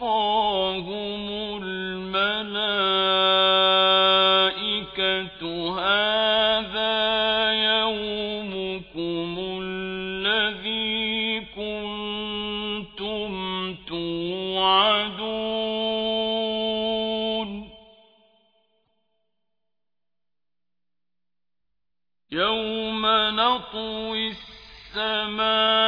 وَوَقَاهُمُ الْمَلَائِكَةُ هَٰذَا يَوْمُكُمُ الَّذِي كُنتُمْ تُوعَدُونَ يَوْمَ نَطْوِي السَّمَاءَ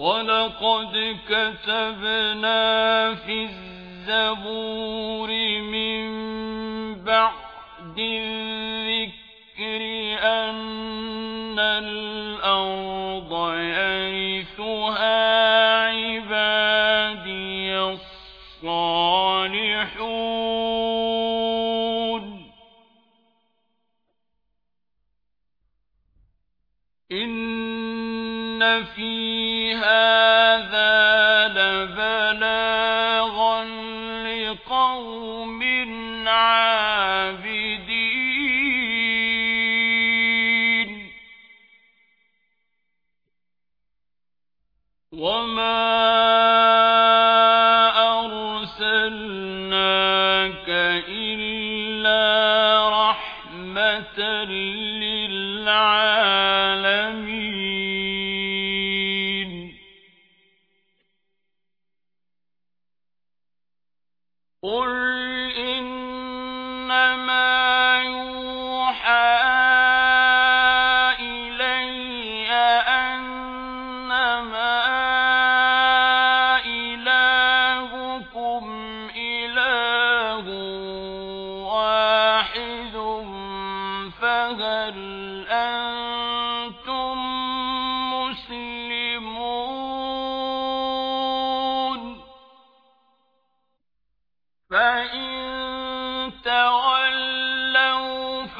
ولقد كتبنا في الزبور من بعد الذكر أن الأرض يرثها إن في هذا لبلاغا لقوم عابدين وما قل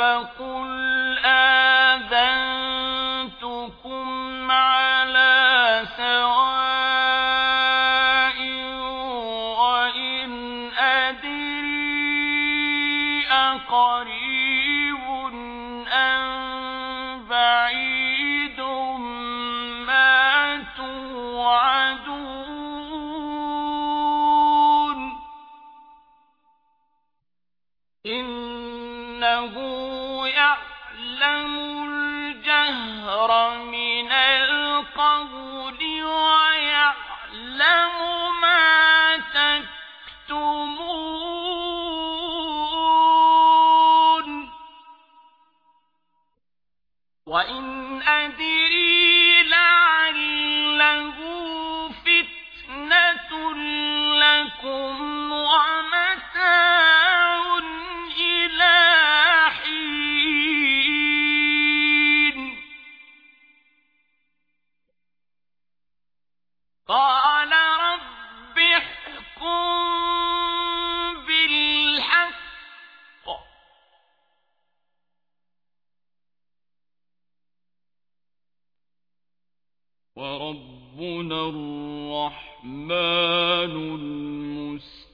فقل آذنتكم على سواء وإن أدري أقريب أم بعيد ما توعدون إنه يعلم الجهر من القول ويعلم ما تكتمون. وإن أدري لعله فتنة لكم وربنا الرحمن المستعان